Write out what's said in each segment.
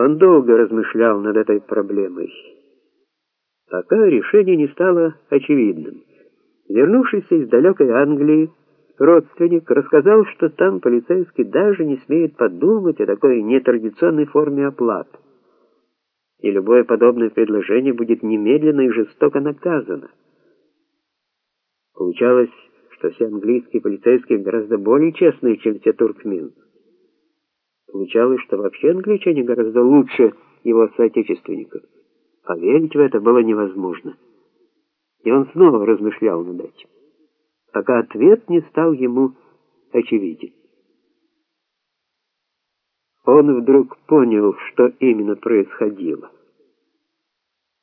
Он долго размышлял над этой проблемой, пока решение не стало очевидным. Вернувшись из далекой Англии, родственник рассказал, что там полицейский даже не смеет подумать о такой нетрадиционной форме оплаты. И любое подобное предложение будет немедленно и жестоко наказано. Получалось, что все английские полицейские гораздо более честные, чем те туркмены. Получалось, что вообще англичане гораздо лучше его соотечественников. Поверить в это было невозможно. И он снова размышлял над этим, пока ответ не стал ему очевиден. Он вдруг понял, что именно происходило.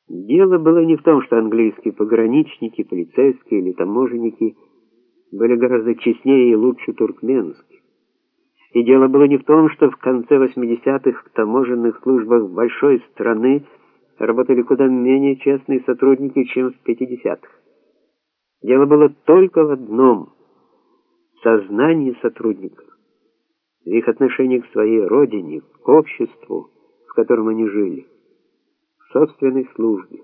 Дело было не в том, что английские пограничники, полицейские или таможенники были гораздо честнее и лучше туркменских. И дело было не в том, что в конце 80-х в таможенных службах большой страны работали куда менее честные сотрудники, чем в 50-х. Дело было только в одном — сознании сотрудников, в их отношении к своей родине, к обществу, в котором они жили, к собственной службе.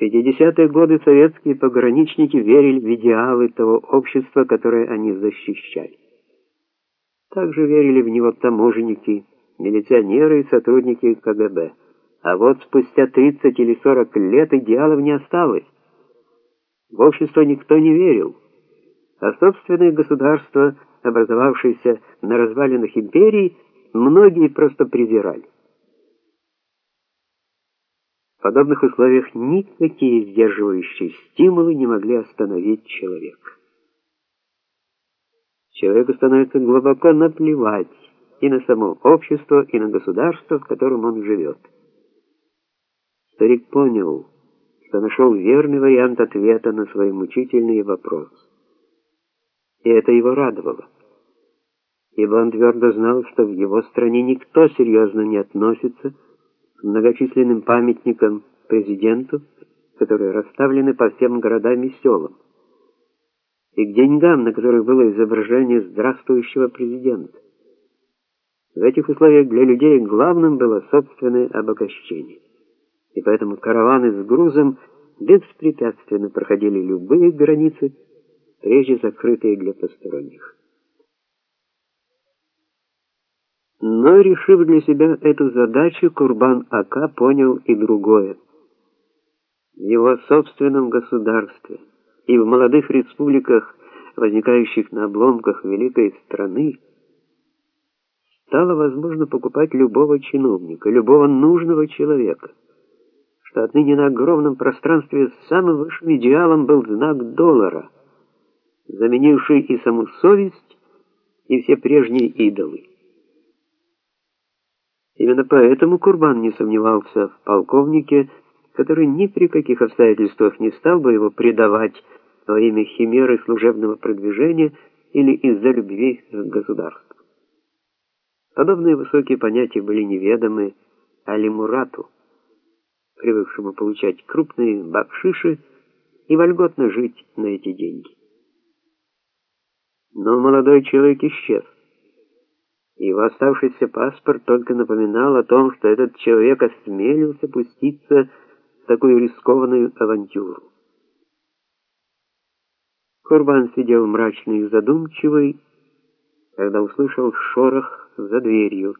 50-е годы советские пограничники верили в идеалы того общества, которое они защищали. Также верили в него таможенники, милиционеры и сотрудники КГБ. А вот спустя 30 или 40 лет идеалов не осталось. В общество никто не верил, а собственное государство, образовавшееся на развалинах империи, многие просто презирали подобных условиях никакие сдерживающие стимулы не могли остановить человека. Человеку становится глубоко наплевать и на само общество, и на государство, в котором он живет. Старик понял, что нашел верный вариант ответа на свой мучительный вопрос. И это его радовало. Ибо он твердо знал, что в его стране никто серьезно не относится к многочисленным памятникам президенту, которые расставлены по всем городам и селам, и к деньгам, на которых было изображение здравствующего президента. В этих условиях для людей главным было собственное обогащение. И поэтому караваны с грузом беспрепятственно проходили любые границы, прежде закрытые для посторонних. Но, решив для себя эту задачу, Курбан-Ака понял и другое. В его собственном государстве и в молодых республиках, возникающих на обломках великой страны, стало возможно покупать любого чиновника, любого нужного человека, что отныне на огромном пространстве самым высшим идеалом был знак доллара, заменивший и саму совесть, и все прежние идолы. Именно поэтому Курбан не сомневался в полковнике, который ни при каких обстоятельствах не стал бы его предавать во имя химеры служебного продвижения или из-за любви к государству. Подобные высокие понятия были неведомы Али Мурату, привыкшему получать крупные бакшиши и вольготно жить на эти деньги. Но молодой человек исчез. Его оставшийся паспорт только напоминал о том, что этот человек осмелился пуститься в такую рискованную авантюру. Курбан сидел мрачный и задумчивый, когда услышал шорох за дверью.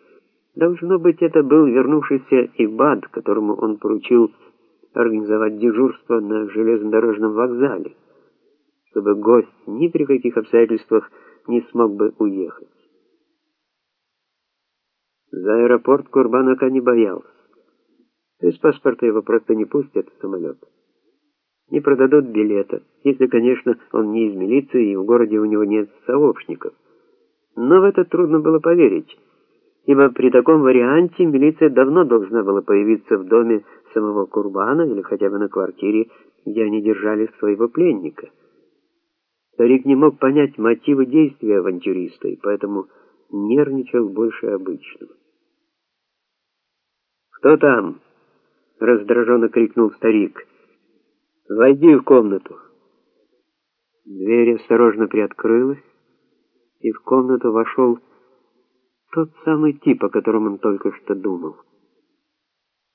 Должно быть, это был вернувшийся Ибад, которому он поручил организовать дежурство на железнодорожном вокзале, чтобы гость ни при каких обстоятельствах не смог бы уехать. За аэропорт Курбанака не боялся. Без паспорта его просто не пустят в самолет. Не продадут билета, если, конечно, он не из милиции и в городе у него нет сообщников. Но в это трудно было поверить, ибо при таком варианте милиция давно должна была появиться в доме самого Курбана или хотя бы на квартире, где они держали своего пленника. Старик не мог понять мотивы действия авантюриста, и поэтому нервничал больше обычного. «Кто там?» — раздраженно крикнул старик. «Войди в комнату». Дверь осторожно приоткрылась, и в комнату вошел тот самый тип, о котором он только что думал.